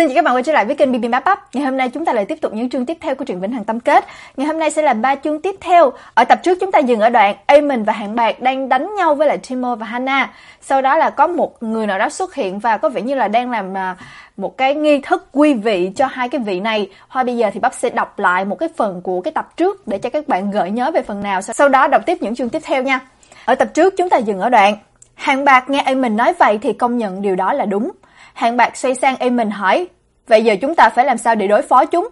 Xin chào các bạn quay trở lại với kênh BB Map Up. Ngày hôm nay chúng ta lại tiếp tục những chương tiếp theo của truyện Vĩnh Hằng Tâm Kết. Ngày hôm nay sẽ là ba chương tiếp theo. Ở tập trước chúng ta dừng ở đoạn Amon và Hạng Bạc đang đánh nhau với lại Timo và hana Sau đó là có một người nào đó xuất hiện và có vẻ như là đang làm à, một cái nghi thức quy vị cho hai cái vị này. hoa bây giờ thì bắp sẽ đọc lại một cái phần của cái tập trước để cho các bạn gợi nhớ về phần nào. Sau đó đọc tiếp những chương tiếp theo nha. Ở tập trước chúng ta dừng ở đoạn Hạng Bạc nghe Amon nói vậy thì công nhận điều đó là đúng. Hạng Bạc xoay sang Eamon hỏi, vậy giờ chúng ta phải làm sao để đối phó chúng?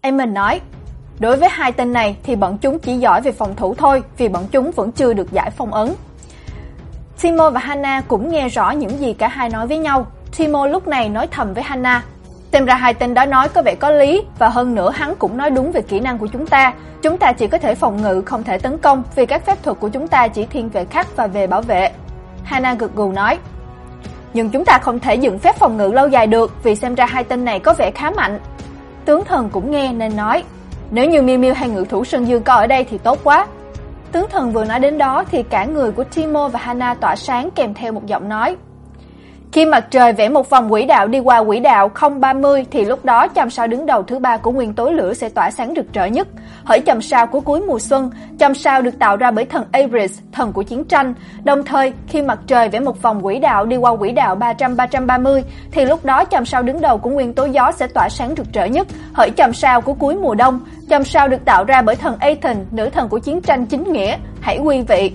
Eamon nói, đối với hai tên này thì bọn chúng chỉ giỏi về phòng thủ thôi, vì bọn chúng vẫn chưa được giải phong ấn. Timo và Hannah cũng nghe rõ những gì cả hai nói với nhau. Timo lúc này nói thầm với Hannah, Xem ra hai tên đó nói có vẻ có lý và hơn nữa hắn cũng nói đúng về kỹ năng của chúng ta. Chúng ta chỉ có thể phòng ngự không thể tấn công vì các phép thuật của chúng ta chỉ thiên về khắc và về bảo vệ. Hannah gật gù nói, nhưng chúng ta không thể dựng phép phòng ngự lâu dài được vì xem ra hai tên này có vẻ khá mạnh. Tướng thần cũng nghe nên nói, nếu như Miu Miu hay ngự thủ Sơn Dương có ở đây thì tốt quá. Tướng thần vừa nói đến đó thì cả người của Timo và Hana tỏa sáng kèm theo một giọng nói. Khi mặt trời vẽ một vòng quỹ đạo đi qua quỹ đạo 030 thì lúc đó chòm sao đứng đầu thứ ba của nguyên tố lửa sẽ tỏa sáng rực rỡ nhất. Hỡi chòm sao của cuối mùa xuân, chòm sao được tạo ra bởi thần Ares, thần của chiến tranh. Đồng thời, khi mặt trời vẽ một vòng quỹ đạo đi qua quỹ đạo 300 330 thì lúc đó chòm sao đứng đầu của nguyên tố gió sẽ tỏa sáng rực rỡ nhất. Hỡi chòm sao của cuối mùa đông, chòm sao được tạo ra bởi thần Athen, nữ thần của chiến tranh chính nghĩa. Hãy quy vị.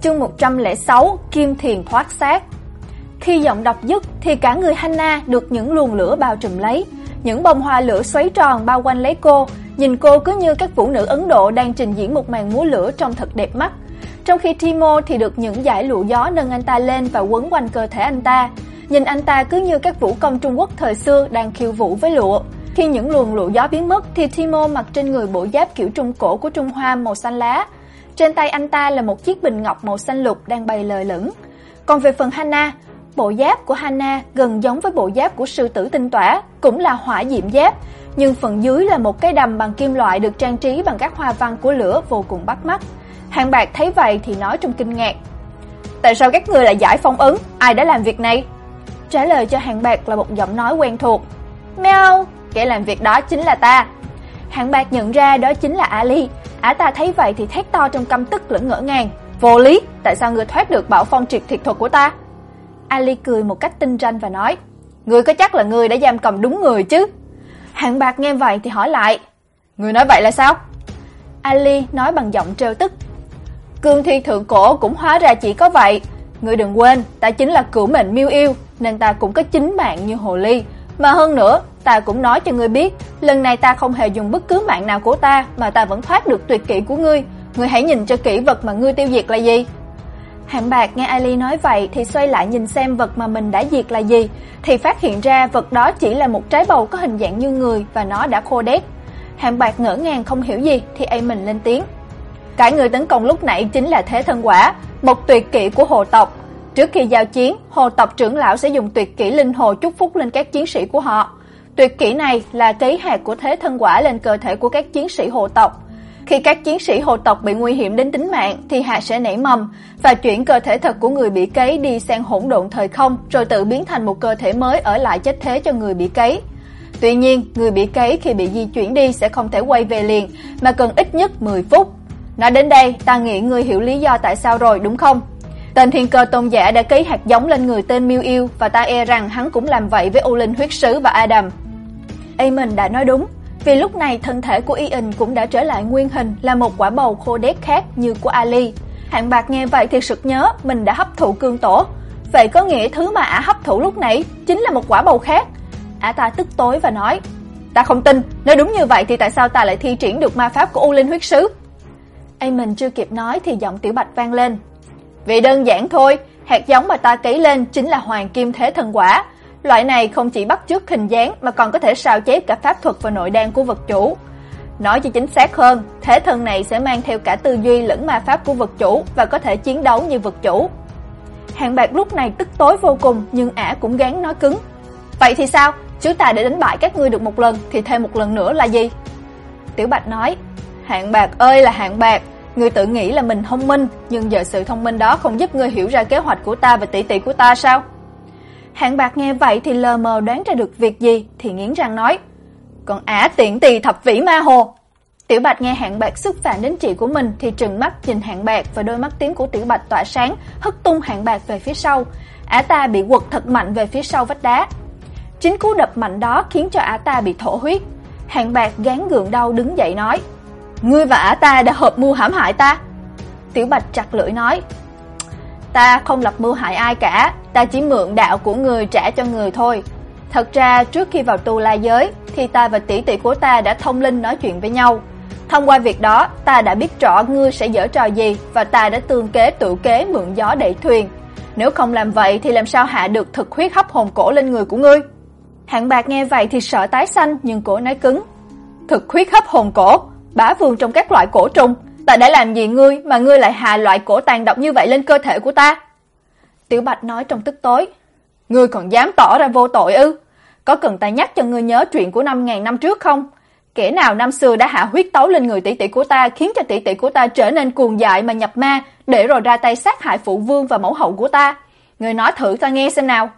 Chương 106: Kim Thiền thoát xác khi giọng đọc dứt thì cả người Hannah được những luồng lửa bao trùm lấy, những bông hoa lửa xoáy tròn bao quanh lấy cô, nhìn cô cứ như các vũ nữ Ấn Độ đang trình diễn một màn múa lửa trông thật đẹp mắt. Trong khi Timo thì được những dải lụa gió nâng anh ta lên và quấn quanh cơ thể anh ta. Nhìn anh ta cứ như các vũ công Trung Quốc thời xưa đang khiêu vũ với lụa. Khi những luồng lụa gió biến mất thì Timo mặc trên người bộ giáp kiểu trung cổ của Trung Hoa màu xanh lá. Trên tay anh ta là một chiếc bình ngọc màu xanh lục đang bay lờ lửng. Còn về phần Hannah, Bộ giáp của Hana gần giống với bộ giáp của sư tử tinh tỏa, cũng là hỏa diệm giáp, nhưng phần dưới là một cái đầm bằng kim loại được trang trí bằng các hoa văn của lửa vô cùng bắt mắt. hạng Bạc thấy vậy thì nói trong kinh ngạc: "Tại sao các ngươi lại giải phong ấn? Ai đã làm việc này?" Trả lời cho hạng Bạc là một giọng nói quen thuộc: "Meow, kẻ làm việc đó chính là ta." hạng Bạc nhận ra đó chính là Ali. Ả ta thấy vậy thì thét to trong căm tức lẫn ngỡ ngàng: "Vô lý, tại sao ngươi thoát được bảo phong triệt thiệt thuật của ta?" Ali cười một cách tinh ranh và nói, Ngươi có chắc là ngươi đã giam cầm đúng người chứ? Hạng bạc nghe vậy thì hỏi lại, Ngươi nói vậy là sao? Ali nói bằng giọng trêu tức, Cương thi thượng cổ cũng hóa ra chỉ có vậy. Ngươi đừng quên, ta chính là cửu mệnh miêu yêu, nên ta cũng có chính mạng như hồ ly. Mà hơn nữa, ta cũng nói cho ngươi biết, lần này ta không hề dùng bất cứ mạng nào của ta mà ta vẫn thoát được tuyệt kỹ của ngươi. Ngươi hãy nhìn cho kỹ vật mà ngươi tiêu diệt là gì. Hạng Bạc nghe Ali nói vậy thì xoay lại nhìn xem vật mà mình đã diệt là gì, thì phát hiện ra vật đó chỉ là một trái bầu có hình dạng như người và nó đã khô đét. Hạng Bạc ngỡ ngàng không hiểu gì thì A mình lên tiếng. Cái người tấn công lúc nãy chính là Thế Thân Quả, một tuyệt kỹ của hồ tộc. Trước khi giao chiến, hồ tộc trưởng lão sẽ dùng tuyệt kỹ linh hồ chúc phúc lên các chiến sĩ của họ. Tuyệt kỹ này là ký hạt của Thế Thân Quả lên cơ thể của các chiến sĩ hồ tộc khi các chiến sĩ hồ tộc bị nguy hiểm đến tính mạng thì Hạ sẽ nảy mầm và chuyển cơ thể thật của người bị cấy đi sang hỗn độn thời không rồi tự biến thành một cơ thể mới ở lại chết thế cho người bị cấy. Tuy nhiên, người bị cấy khi bị di chuyển đi sẽ không thể quay về liền mà cần ít nhất 10 phút. Nói đến đây, ta nghĩ ngươi hiểu lý do tại sao rồi đúng không? Tên thiên cơ tôn giả đã cấy hạt giống lên người tên Miêu Yêu và ta e rằng hắn cũng làm vậy với U Linh huyết sứ và Adam. Amon đã nói đúng, vì lúc này thân thể của Ian cũng đã trở lại nguyên hình là một quả bầu khô đét khác như của Ali. Hạng Bạc nghe vậy thì sực nhớ mình đã hấp thụ cương tổ. Vậy có nghĩa thứ mà ả hấp thụ lúc nãy chính là một quả bầu khác. Ả ta tức tối và nói: "Ta không tin, nếu đúng như vậy thì tại sao ta lại thi triển được ma pháp của U Linh huyết sứ?" Aemon chưa kịp nói thì giọng Tiểu Bạch vang lên. "Vì đơn giản thôi, hạt giống mà ta cấy lên chính là Hoàng Kim Thế Thần Quả." Loại này không chỉ bắt chước hình dáng mà còn có thể sao chép cả pháp thuật và nội đan của vật chủ. Nói cho chính xác hơn, thể thân này sẽ mang theo cả tư duy lẫn ma pháp của vật chủ và có thể chiến đấu như vật chủ. Hàng bạc lúc này tức tối vô cùng nhưng ả cũng gán nói cứng. Vậy thì sao? Chúng ta để đánh bại các ngươi được một lần thì thêm một lần nữa là gì? Tiểu Bạch nói, hạng bạc ơi là hạng bạc, ngươi tự nghĩ là mình thông minh, nhưng giờ sự thông minh đó không giúp ngươi hiểu ra kế hoạch của ta và tỷ tỷ của ta sao? Hạng Bạc nghe vậy thì lờ mờ đoán ra được việc gì thì nghiến răng nói: "Còn ả tiện tỳ thập vĩ ma hồ." Tiểu Bạch nghe Hạng Bạc xúc phạm đến chị của mình thì trừng mắt nhìn Hạng Bạc và đôi mắt tím của Tiểu Bạch tỏa sáng, hất tung Hạng Bạc về phía sau. Ả ta bị quật thật mạnh về phía sau vách đá. Chính cú đập mạnh đó khiến cho ả ta bị thổ huyết. Hạng Bạc gán gượng đau đứng dậy nói: "Ngươi và ả ta đã hợp mưu hãm hại ta." Tiểu Bạch chặt lưỡi nói: "Ta không lập mưu hại ai cả, ta chỉ mượn đạo của người trả cho người thôi. Thật ra trước khi vào tu la giới thì ta và tỷ tỷ của ta đã thông linh nói chuyện với nhau." Thông qua việc đó, ta đã biết rõ ngươi sẽ dở trò gì và ta đã tương kế tự kế mượn gió đẩy thuyền. Nếu không làm vậy thì làm sao hạ được thực huyết hấp hồn cổ lên người của ngươi? Hạng Bạc nghe vậy thì sợ tái xanh nhưng cổ nói cứng. Thực huyết hấp hồn cổ, bá vương trong các loại cổ trùng, ta đã làm gì ngươi mà ngươi lại hạ loại cổ tàn độc như vậy lên cơ thể của ta? Tiểu Bạch nói trong tức tối. Ngươi còn dám tỏ ra vô tội ư? Có cần ta nhắc cho ngươi nhớ chuyện của năm ngàn năm trước không? Kẻ nào năm xưa đã hạ huyết tấu lên người tỷ tỷ của ta khiến cho tỷ tỷ của ta trở nên cuồng dại mà nhập ma, để rồi ra tay sát hại phụ vương và mẫu hậu của ta. Ngươi nói thử ta nghe xem nào.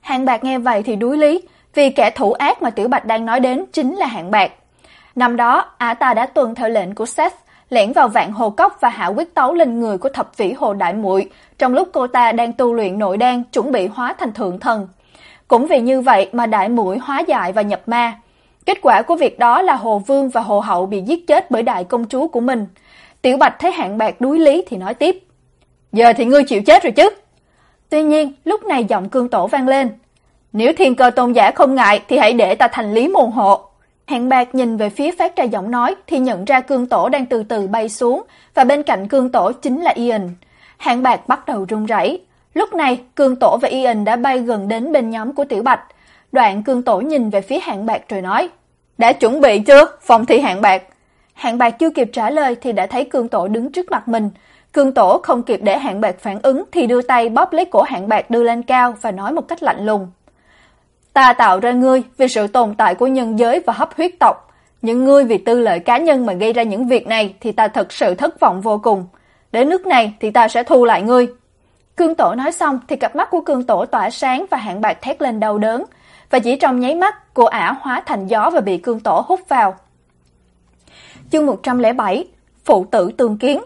Hạng Bạc nghe vậy thì đuối lý, vì kẻ thủ ác mà Tiểu Bạch đang nói đến chính là Hạng Bạc. Năm đó, ả ta đã tuân theo lệnh của Seth, lẻn vào vạn hồ cốc và hạ quyết tấu lên người của thập vĩ hồ đại muội trong lúc cô ta đang tu luyện nội đan chuẩn bị hóa thành thượng thần. Cũng vì như vậy mà đại muội hóa dại và nhập ma. Kết quả của việc đó là Hồ Vương và Hồ Hậu bị giết chết bởi đại công chúa của mình. Tiểu Bạch thấy hạng bạc đuối lý thì nói tiếp. Giờ thì ngươi chịu chết rồi chứ. Tuy nhiên, lúc này giọng cương tổ vang lên. Nếu thiên cơ tôn giả không ngại thì hãy để ta thành lý môn hộ. Hạng bạc nhìn về phía phát ra giọng nói thì nhận ra cương tổ đang từ từ bay xuống và bên cạnh cương tổ chính là Ian. Hạng bạc bắt đầu run rẩy. Lúc này, cương tổ và Ian đã bay gần đến bên nhóm của Tiểu Bạch. Đoạn cương tổ nhìn về phía hạng bạc rồi nói, đã chuẩn bị chưa, phòng thi hạng bạc? Hạng bạc chưa kịp trả lời thì đã thấy cương tổ đứng trước mặt mình. Cương tổ không kịp để hạng bạc phản ứng thì đưa tay bóp lấy cổ hạng bạc đưa lên cao và nói một cách lạnh lùng. Ta tạo ra ngươi vì sự tồn tại của nhân giới và hấp huyết tộc. Những ngươi vì tư lợi cá nhân mà gây ra những việc này thì ta thật sự thất vọng vô cùng. Đến nước này thì ta sẽ thu lại ngươi. Cương tổ nói xong thì cặp mắt của cương tổ tỏa sáng và hạng bạc thét lên đau đớn và chỉ trong nháy mắt, cô ả hóa thành gió và bị cương tổ hút vào. Chương 107: Phụ tử tương kiến.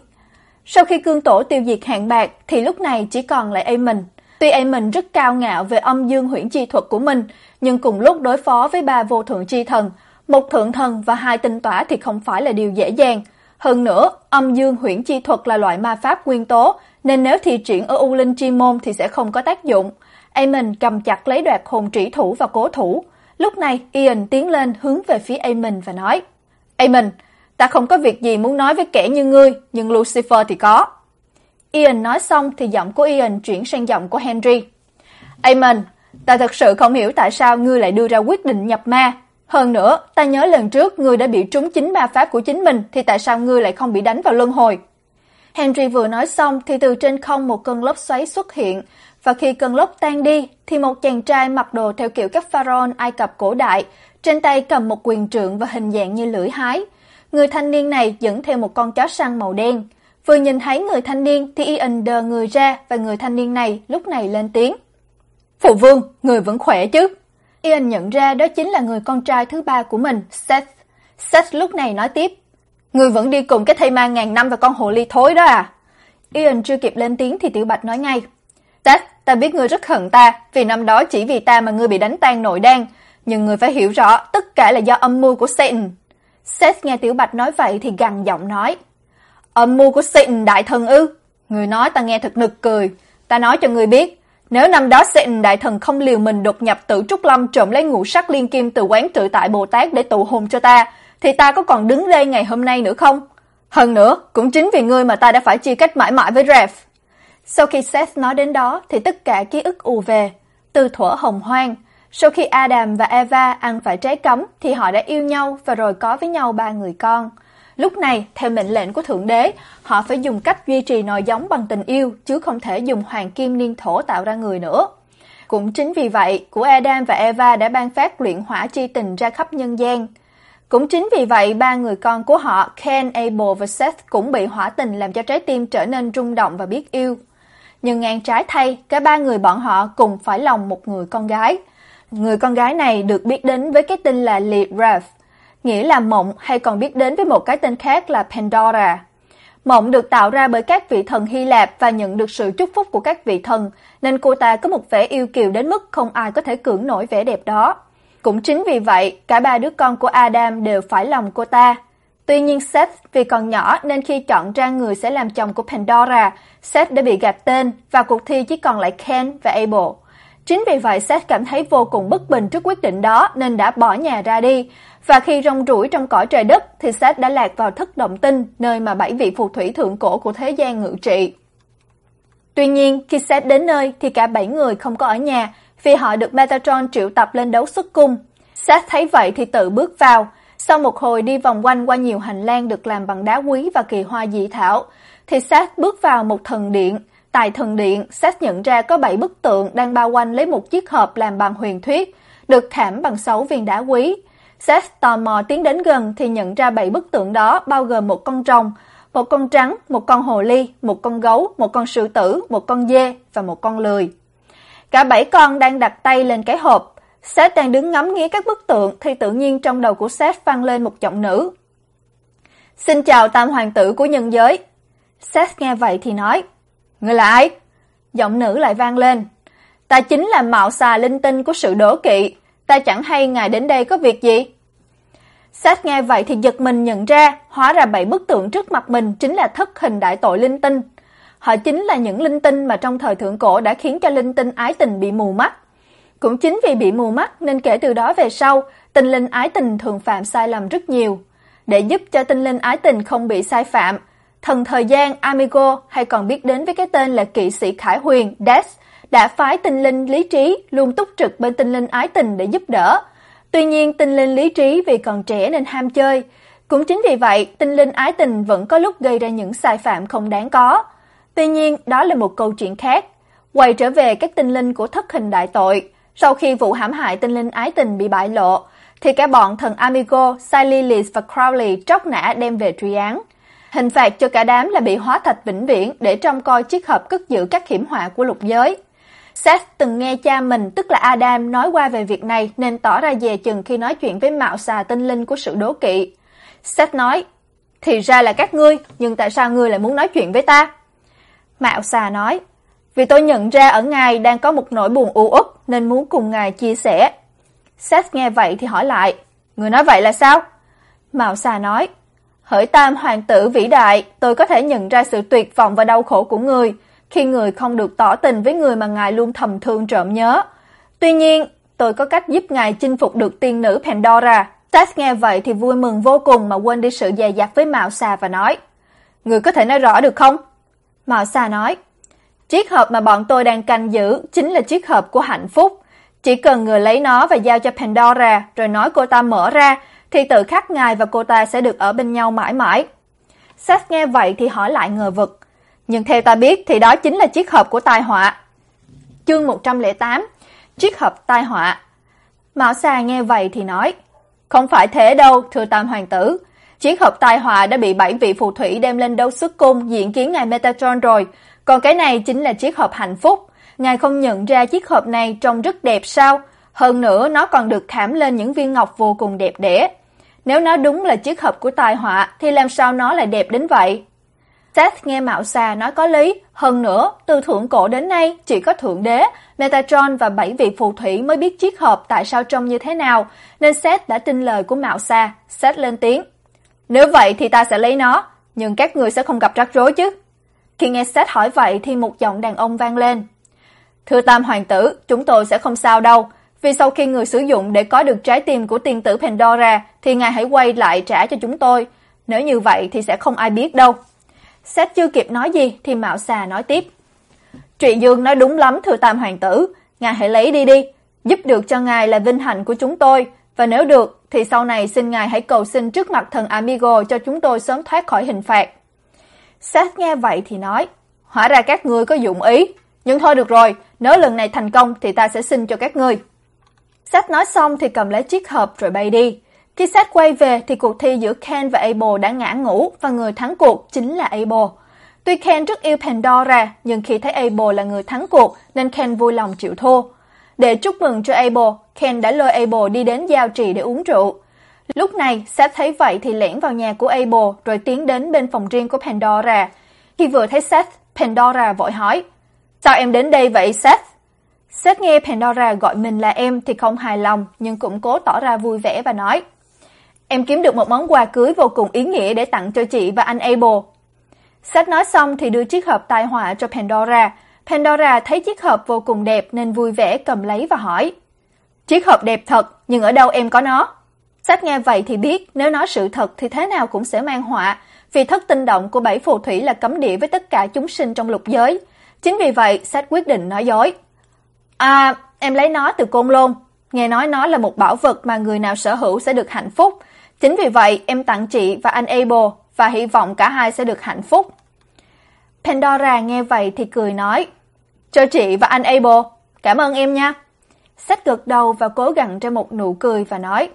Sau khi cương tổ tiêu diệt hạng bạc thì lúc này chỉ còn lại Aemon. Tuy Aemon rất cao ngạo về âm dương huyễn chi thuật của mình, nhưng cùng lúc đối phó với ba vô thượng chi thần, một thượng thần và hai tinh tỏa thì không phải là điều dễ dàng. Hơn nữa, âm dương huyễn chi thuật là loại ma pháp nguyên tố, nên nếu thi triển ở U Linh Chi Môn thì sẽ không có tác dụng. Aemon cầm chặt lấy đoạt hồn trĩ thủ và cố thủ. Lúc này, Ian tiến lên hướng về phía Aemon và nói: "Aemon, ta không có việc gì muốn nói với kẻ như ngươi, nhưng Lucifer thì có." Ian nói xong thì giọng của Ian chuyển sang giọng của Henry. Amen. ta thật sự không hiểu tại sao ngươi lại đưa ra quyết định nhập ma. Hơn nữa, ta nhớ lần trước ngươi đã bị trúng chính ma pháp của chính mình thì tại sao ngươi lại không bị đánh vào luân hồi?" Henry vừa nói xong thì từ trên không một cơn lốc xoáy xuất hiện, và khi cơn lốc tan đi thì một chàng trai mặc đồ theo kiểu các pharaoh Ai Cập cổ đại, trên tay cầm một quyền trượng và hình dạng như lưỡi hái. Người thanh niên này dẫn theo một con chó săn màu đen. Vừa nhìn thấy người thanh niên thì Ian đờ người ra và người thanh niên này lúc này lên tiếng. Phụ vương, người vẫn khỏe chứ? Ian nhận ra đó chính là người con trai thứ ba của mình, Seth. Seth lúc này nói tiếp. Người vẫn đi cùng cái thây ma ngàn năm và con hồ ly thối đó à? Ian chưa kịp lên tiếng thì Tiểu Bạch nói ngay. Seth, ta biết ngươi rất hận ta, vì năm đó chỉ vì ta mà ngươi bị đánh tan nội đan, nhưng ngươi phải hiểu rõ, tất cả là do âm mưu của Satan. Seth nghe Tiểu Bạch nói vậy thì gằn giọng nói: "Âm mưu của Satan đại thần ư?" người nói ta nghe thật nực cười, ta nói cho ngươi biết, nếu năm đó Satan đại thần không liều mình đột nhập Tử Trúc Lâm trộm lấy ngũ sắc liên kim từ quán trữ tại Bồ Tát để tụ hồn cho ta, thì ta có còn đứng đây ngày hôm nay nữa không? Hơn nữa, cũng chính vì ngươi mà ta đã phải chia cách mãi mãi với Rev. Sau khi Seth nói đến đó thì tất cả ký ức ù về, từ thuở hồng hoang, sau khi Adam và Eva ăn phải trái cấm thì họ đã yêu nhau và rồi có với nhau ba người con. Lúc này, theo mệnh lệnh của Thượng Đế, họ phải dùng cách duy trì nòi giống bằng tình yêu chứ không thể dùng hoàng kim niên thổ tạo ra người nữa. Cũng chính vì vậy, của Adam và Eva đã ban phát luyện hỏa chi tình ra khắp nhân gian. Cũng chính vì vậy, ba người con của họ, Ken, Abel và Seth cũng bị hỏa tình làm cho trái tim trở nên rung động và biết yêu. nhưng ngang trái thay, cả ba người bọn họ cùng phải lòng một người con gái. Người con gái này được biết đến với cái tên là Lilith, nghĩa là mộng hay còn biết đến với một cái tên khác là Pandora. Mộng được tạo ra bởi các vị thần Hy Lạp và nhận được sự chúc phúc của các vị thần, nên cô ta có một vẻ yêu kiều đến mức không ai có thể cưỡng nổi vẻ đẹp đó. Cũng chính vì vậy, cả ba đứa con của Adam đều phải lòng cô ta. Tuy nhiên Seth vì còn nhỏ nên khi chọn ra người sẽ làm chồng của Pandora, Seth đã bị gạt tên và cuộc thi chỉ còn lại Ken và Abel. Chính vì vậy Seth cảm thấy vô cùng bất bình trước quyết định đó nên đã bỏ nhà ra đi. Và khi rong ruổi trong cõi trời đất thì Seth đã lạc vào thất động tinh, nơi mà bảy vị phù thủy thượng cổ của thế gian ngự trị. Tuy nhiên, khi Seth đến nơi thì cả bảy người không có ở nhà, vì họ được Metatron triệu tập lên đấu xuất cung. Seth thấy vậy thì tự bước vào. Sau một hồi đi vòng quanh qua nhiều hành lang được làm bằng đá quý và kỳ hoa dị thảo, thì Seth bước vào một thần điện. Tại thần điện, Seth nhận ra có bảy bức tượng đang bao quanh lấy một chiếc hộp làm bằng huyền thuyết, được khảm bằng sáu viên đá quý. Seth tò mò tiến đến gần thì nhận ra bảy bức tượng đó bao gồm một con rồng, một con trắng, một con hồ ly, một con gấu, một con sư tử, một con dê và một con lười. Cả bảy con đang đặt tay lên cái hộp. Seth đang đứng ngắm nghía các bức tượng thì tự nhiên trong đầu của Seth vang lên một giọng nữ. Xin chào tam hoàng tử của nhân giới. Seth nghe vậy thì nói, Người là ai? Giọng nữ lại vang lên. Ta chính là mạo xà linh tinh của sự đố kỵ. Ta chẳng hay ngài đến đây có việc gì? Seth nghe vậy thì giật mình nhận ra, hóa ra bảy bức tượng trước mặt mình chính là thất hình đại tội linh tinh. Họ chính là những linh tinh mà trong thời thượng cổ đã khiến cho linh tinh ái tình bị mù mắt. Cũng chính vì bị mù mắt nên kể từ đó về sau, tinh linh ái tình thường phạm sai lầm rất nhiều. Để giúp cho tinh linh ái tình không bị sai phạm, thần thời gian Amigo hay còn biết đến với cái tên là kỵ sĩ Khải Huyền Death đã phái tinh linh lý trí luôn túc trực bên tinh linh ái tình để giúp đỡ. Tuy nhiên tinh linh lý trí vì còn trẻ nên ham chơi. Cũng chính vì vậy, tinh linh ái tình vẫn có lúc gây ra những sai phạm không đáng có. Tuy nhiên, đó là một câu chuyện khác. Quay trở về các tinh linh của thất hình đại tội, sau khi vụ hãm hại tinh linh ái tình bị bại lộ, thì cả bọn thần Amigo, Sililius và Crowley tróc nã đem về truy án. Hình phạt cho cả đám là bị hóa thạch vĩnh viễn để trông coi chiếc hộp cất giữ các hiểm họa của lục giới. Seth từng nghe cha mình tức là Adam nói qua về việc này nên tỏ ra dè chừng khi nói chuyện với mạo xà tinh linh của sự đố kỵ. Seth nói, thì ra là các ngươi, nhưng tại sao ngươi lại muốn nói chuyện với ta? Mạo xà nói, vì tôi nhận ra ở ngài đang có một nỗi buồn u uất nên muốn cùng ngài chia sẻ. Seth nghe vậy thì hỏi lại, người nói vậy là sao? Mạo xà nói, hỡi tam hoàng tử vĩ đại, tôi có thể nhận ra sự tuyệt vọng và đau khổ của người khi người không được tỏ tình với người mà ngài luôn thầm thương trộm nhớ. Tuy nhiên, tôi có cách giúp ngài chinh phục được tiên nữ Pandora. Seth nghe vậy thì vui mừng vô cùng mà quên đi sự dè dặt với Mạo Xà và nói, Người có thể nói rõ được không? Mạo Xà nói, Chiếc hộp mà bọn tôi đang canh giữ chính là chiếc hộp của hạnh phúc. Chỉ cần người lấy nó và giao cho Pandora rồi nói cô ta mở ra thì tự khắc ngài và cô ta sẽ được ở bên nhau mãi mãi. Seth nghe vậy thì hỏi lại ngờ vực. Nhưng theo ta biết thì đó chính là chiếc hộp của tai họa. Chương 108 Chiếc hộp tai họa Mạo Sa nghe vậy thì nói Không phải thế đâu, thưa tam hoàng tử. Chiếc hộp tai họa đã bị bảy vị phù thủy đem lên đấu xuất cung diện kiến ngài Metatron rồi. Còn cái này chính là chiếc hộp hạnh phúc. Ngài không nhận ra chiếc hộp này trông rất đẹp sao? Hơn nữa nó còn được khảm lên những viên ngọc vô cùng đẹp đẽ. Nếu nó đúng là chiếc hộp của tai họa thì làm sao nó lại đẹp đến vậy? Seth nghe Mạo Xà nói có lý, hơn nữa, từ thượng cổ đến nay chỉ có thượng đế, Metatron và bảy vị phù thủy mới biết chiếc hộp tại sao trông như thế nào, nên Seth đã tin lời của Mạo Xà, Seth lên tiếng. Nếu vậy thì ta sẽ lấy nó, nhưng các người sẽ không gặp rắc rối chứ. Khi nghe Seth hỏi vậy thì một giọng đàn ông vang lên. Thưa Tam Hoàng tử, chúng tôi sẽ không sao đâu, vì sau khi người sử dụng để có được trái tim của tiên tử Pandora thì ngài hãy quay lại trả cho chúng tôi. Nếu như vậy thì sẽ không ai biết đâu. Seth chưa kịp nói gì thì Mạo Xà nói tiếp. Trụy Dương nói đúng lắm thưa Tam Hoàng tử, ngài hãy lấy đi đi, giúp được cho ngài là vinh hạnh của chúng tôi, và nếu được thì sau này xin ngài hãy cầu xin trước mặt thần Amigo cho chúng tôi sớm thoát khỏi hình phạt. Seth nghe vậy thì nói, hóa ra các ngươi có dụng ý, nhưng thôi được rồi, nếu lần này thành công thì ta sẽ xin cho các ngươi. Seth nói xong thì cầm lấy chiếc hộp rồi bay đi. Khi Seth quay về thì cuộc thi giữa Ken và Abel đã ngã ngủ và người thắng cuộc chính là Abel. Tuy Ken rất yêu Pandora, nhưng khi thấy Abel là người thắng cuộc nên Ken vui lòng chịu thua. Để chúc mừng cho Abel, Ken đã lôi Abel đi đến giao trì để uống rượu. Lúc này, Seth thấy vậy thì lẻn vào nhà của Abel rồi tiến đến bên phòng riêng của Pandora. Khi vừa thấy Seth, Pandora vội hỏi: "Sao em đến đây vậy Seth?" Seth nghe Pandora gọi mình là em thì không hài lòng nhưng cũng cố tỏ ra vui vẻ và nói: "Em kiếm được một món quà cưới vô cùng ý nghĩa để tặng cho chị và anh Abel." Seth nói xong thì đưa chiếc hộp tai họa cho Pandora. Pandora thấy chiếc hộp vô cùng đẹp nên vui vẻ cầm lấy và hỏi: "Chiếc hộp đẹp thật, nhưng ở đâu em có nó?" Seth nghe vậy thì biết nếu nói sự thật thì thế nào cũng sẽ mang họa, vì thất tinh động của bảy phù thủy là cấm địa với tất cả chúng sinh trong lục giới. Chính vì vậy, Seth quyết định nói dối. À, em lấy nó từ Côn Lôn. Nghe nói nó là một bảo vật mà người nào sở hữu sẽ được hạnh phúc. Chính vì vậy, em tặng chị và anh Abel và hy vọng cả hai sẽ được hạnh phúc. Pandora nghe vậy thì cười nói, cho chị và anh Abel, cảm ơn em nha. sách gật đầu và cố gắng ra một nụ cười và nói,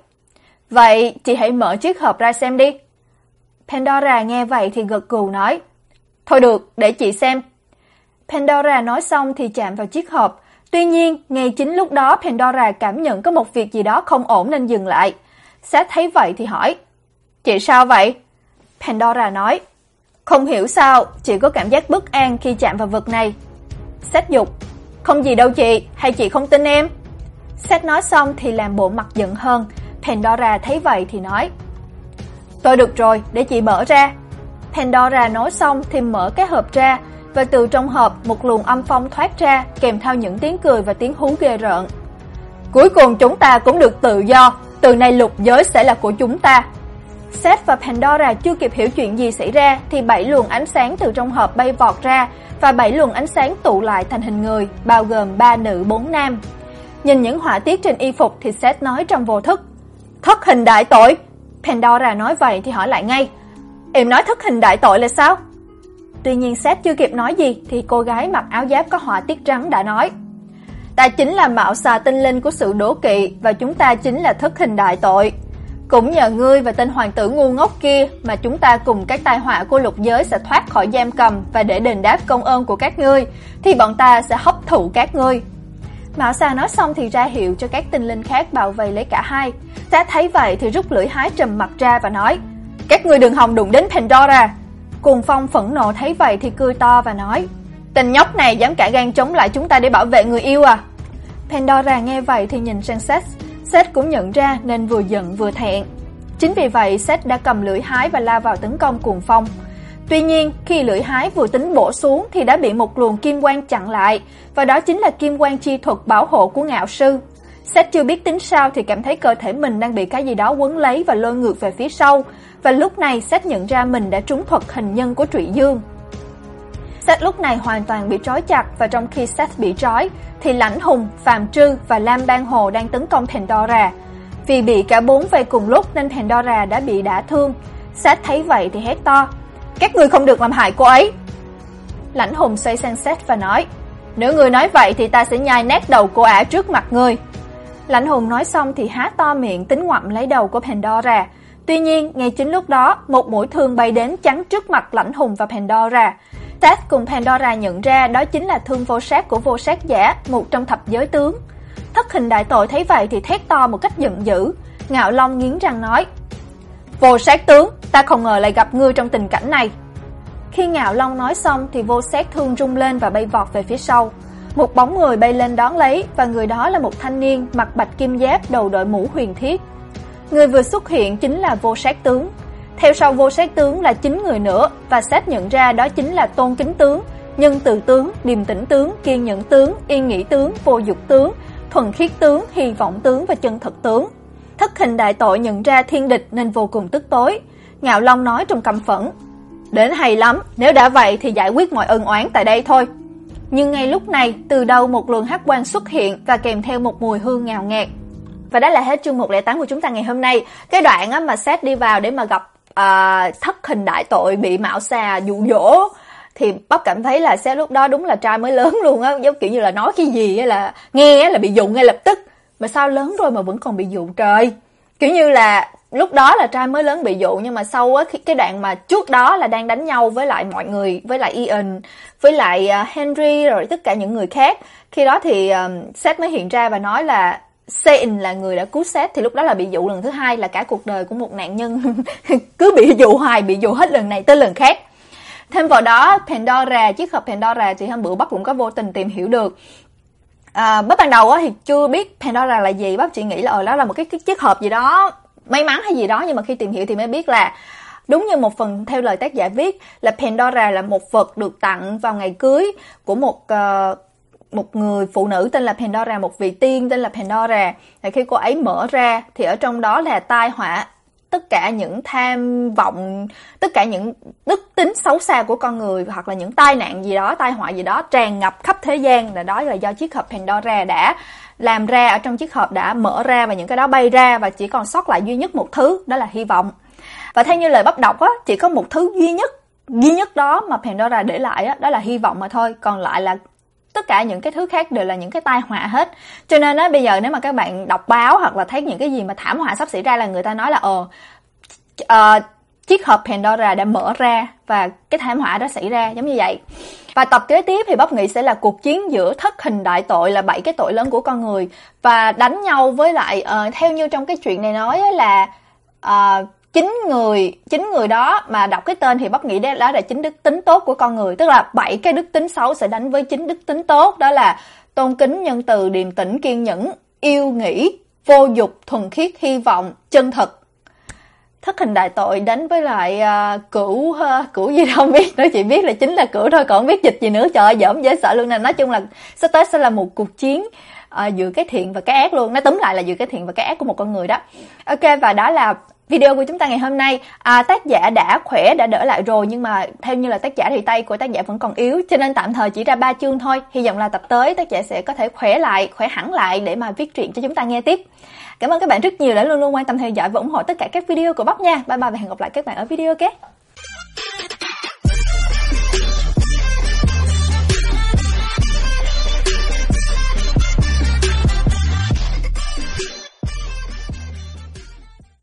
vậy chị hãy mở chiếc hộp ra xem đi. Pandora nghe vậy thì gật gù nói, thôi được, để chị xem. Pandora nói xong thì chạm vào chiếc hộp, tuy nhiên, ngay chính lúc đó Pandora cảm nhận có một việc gì đó không ổn nên dừng lại. Seth thấy vậy thì hỏi, chị sao vậy? Pandora nói, không hiểu sao, chị có cảm giác bất an khi chạm vào vật này. Seth dục, không gì đâu chị, hay chị không tin em? Seth nói xong thì làm bộ mặt giận hơn, Pandora thấy vậy thì nói, Tôi được rồi, để chị mở ra. Pandora nói xong thì mở cái hộp ra, và từ trong hộp một luồng âm phong thoát ra, kèm theo những tiếng cười và tiếng hú ghê rợn. Cuối cùng chúng ta cũng được tự do, từ nay lục giới sẽ là của chúng ta. Seth và Pandora chưa kịp hiểu chuyện gì xảy ra thì bảy luồng ánh sáng từ trong hộp bay vọt ra và bảy luồng ánh sáng tụ lại thành hình người, bao gồm ba nữ bốn nam. Nhìn những họa tiết trên y phục thì Seth nói trong vô thức: "Thất hình đại tội." Pandora nói vậy thì hỏi lại ngay: "Em nói thất hình đại tội là sao?" Tuy nhiên Seth chưa kịp nói gì thì cô gái mặc áo giáp có họa tiết trắng đã nói: "Ta chính là mạo xà tinh linh của sự đố kỵ và chúng ta chính là thất hình đại tội." Cũng nhờ ngươi và tên hoàng tử ngu ngốc kia mà chúng ta cùng các tai họa của lục giới sẽ thoát khỏi giam cầm và để đền đáp công ơn của các ngươi, thì bọn ta sẽ hấp thụ các ngươi. Mạo Sa nói xong thì ra hiệu cho các tinh linh khác bảo vệ lấy cả hai. Ta thấy vậy thì rút lưỡi hái trầm mặt ra và nói: "Các ngươi đừng hòng đụng đến Pandora." Cùng Phong phẫn nộ thấy vậy thì cười to và nói: "Tên nhóc này dám cả gan chống lại chúng ta để bảo vệ người yêu à?" Pandora nghe vậy thì nhìn sang Seth, Seth cũng nhận ra nên vừa giận vừa thẹn. Chính vì vậy Seth đã cầm lưỡi hái và lao vào tấn công cuồng phong. Tuy nhiên, khi lưỡi hái vừa tính bổ xuống thì đã bị một luồng kim quang chặn lại, và đó chính là kim quang chi thuật bảo hộ của ngạo sư. Seth chưa biết tính sao thì cảm thấy cơ thể mình đang bị cái gì đó quấn lấy và lôi ngược về phía sau, và lúc này Seth nhận ra mình đã trúng thuật hình nhân của Trụy Dương. Seth lúc này hoàn toàn bị trói chặt và trong khi Seth bị trói thì Lãnh Hùng, Phạm Trư và Lam Ban Hồ đang tấn công Pandora. Vì bị cả bốn vây cùng lúc nên Pandora đã bị đả thương. Seth thấy vậy thì hét to: "Các ngươi không được làm hại cô ấy!" Lãnh Hùng xoay sang Seth và nói: "Nếu ngươi nói vậy thì ta sẽ nhai nát đầu cô ả trước mặt ngươi." Lãnh Hùng nói xong thì há to miệng tính ngoạm lấy đầu của Pandora. Tuy nhiên, ngay chính lúc đó, một mũi thương bay đến chắn trước mặt Lãnh Hùng và Pandora. Seth cùng Pandora nhận ra đó chính là thương vô sát của vô sát giả, một trong thập giới tướng. Thất hình đại tội thấy vậy thì thét to một cách giận dữ. Ngạo Long nghiến răng nói, Vô sát tướng, ta không ngờ lại gặp ngươi trong tình cảnh này. Khi Ngạo Long nói xong thì vô sát thương rung lên và bay vọt về phía sau. Một bóng người bay lên đón lấy và người đó là một thanh niên mặc bạch kim giáp đầu đội mũ huyền thiết. Người vừa xuất hiện chính là vô sát tướng, theo sau vô sát tướng là chín người nữa và xét nhận ra đó chính là tôn kính tướng, nhân từ tướng, điềm tĩnh tướng, kiên nhẫn tướng, yên nghĩ tướng, vô dục tướng, thuần khiết tướng, hy vọng tướng và chân thật tướng. Thất hình đại tội nhận ra thiên địch nên vô cùng tức tối. Ngạo Long nói trong căm phẫn. Đến hay lắm, nếu đã vậy thì giải quyết mọi ân oán tại đây thôi. Nhưng ngay lúc này, từ đâu một luồng hắc quang xuất hiện và kèm theo một mùi hương ngào ngạt. Và đó là hết chương 108 của chúng ta ngày hôm nay. Cái đoạn á mà Seth đi vào để mà gặp à, thất hình đại tội bị mạo xà dụ dỗ thì bắp cảm thấy là xe lúc đó đúng là trai mới lớn luôn á giống kiểu như là nói cái gì á là nghe là bị dụ ngay lập tức. Mà sao lớn rồi mà vẫn còn bị dụ trời? Kiểu như là lúc đó là trai mới lớn bị dụ nhưng mà sau á cái đoạn mà trước đó là đang đánh nhau với lại mọi người với lại Ian với lại à, Henry rồi tất cả những người khác khi đó thì um, Seth mới hiện ra và nói là Sein là người đã cứu Seth thì lúc đó là bị dụ lần thứ hai là cả cuộc đời của một nạn nhân cứ bị dụ hoài bị dụ hết lần này tới lần khác. Thêm vào đó Pandora chiếc hộp Pandora thì hôm bữa bắp cũng có vô tình tìm hiểu được. À, bắt ban đầu á thì chưa biết Pandora là gì bắp chỉ nghĩ là ờ đó là một cái, cái chiếc hộp gì đó may mắn hay gì đó nhưng mà khi tìm hiểu thì mới biết là Đúng như một phần theo lời tác giả viết là Pandora là một vật được tặng vào ngày cưới của một uh, một người phụ nữ tên là Pandora, một vị tiên tên là Pandora. Và khi cô ấy mở ra thì ở trong đó là tai họa tất cả những tham vọng, tất cả những đức tính xấu xa của con người hoặc là những tai nạn gì đó, tai họa gì đó tràn ngập khắp thế gian là đó là do chiếc hộp Pandora đã làm ra ở trong chiếc hộp đã mở ra và những cái đó bay ra và chỉ còn sót lại duy nhất một thứ đó là hy vọng. Và theo như lời bắt đọc á, chỉ có một thứ duy nhất duy nhất đó mà Pandora để lại á, đó là hy vọng mà thôi, còn lại là tất cả những cái thứ khác đều là những cái tai họa hết. Cho nên á bây giờ nếu mà các bạn đọc báo hoặc là thấy những cái gì mà thảm họa sắp xảy ra là người ta nói là ờ uh, chiếc hộp Pandora đã mở ra và cái thảm họa đó xảy ra giống như vậy. Và tập kế tiếp thì Bóc nghĩ sẽ là cuộc chiến giữa thất hình đại tội là bảy cái tội lớn của con người và đánh nhau với lại uh, theo như trong cái chuyện này nói là uh, chín người chín người đó mà đọc cái tên thì bác nghĩ đó là chín đức tính tốt của con người. Tức là bảy cái đức tính xấu sẽ đánh với chín đức tính tốt. Đó là tôn kính nhân từ điềm tĩnh kiên nhẫn yêu nghĩ vô dục thuần khiết hy vọng chân thật. Thất hình đại tội đánh với lại uh, cửu uh, cửu gì đâu biết. Nó chỉ biết là chính là cửu thôi còn không biết dịch gì nữa. Trời ơi dởm dễ sợ luôn nè. Nói chung là sắp tới sẽ là một cuộc chiến à, giữa cái thiện và cái ác luôn. Nó túm lại là giữa cái thiện và cái ác của một con người đó. Ok và đó là Video của chúng ta ngày hôm nay à, tác giả đã khỏe đã đỡ lại rồi nhưng mà theo như là tác giả thì tay của tác giả vẫn còn yếu cho nên tạm thời chỉ ra ba chương thôi. Hy vọng là tập tới tác giả sẽ có thể khỏe lại, khỏe hẳn lại để mà viết truyện cho chúng ta nghe tiếp. Cảm ơn các bạn rất nhiều đã luôn luôn quan tâm theo dõi và ủng hộ tất cả các video của Bóc nha. Bye bye và hẹn gặp lại các bạn ở video kế.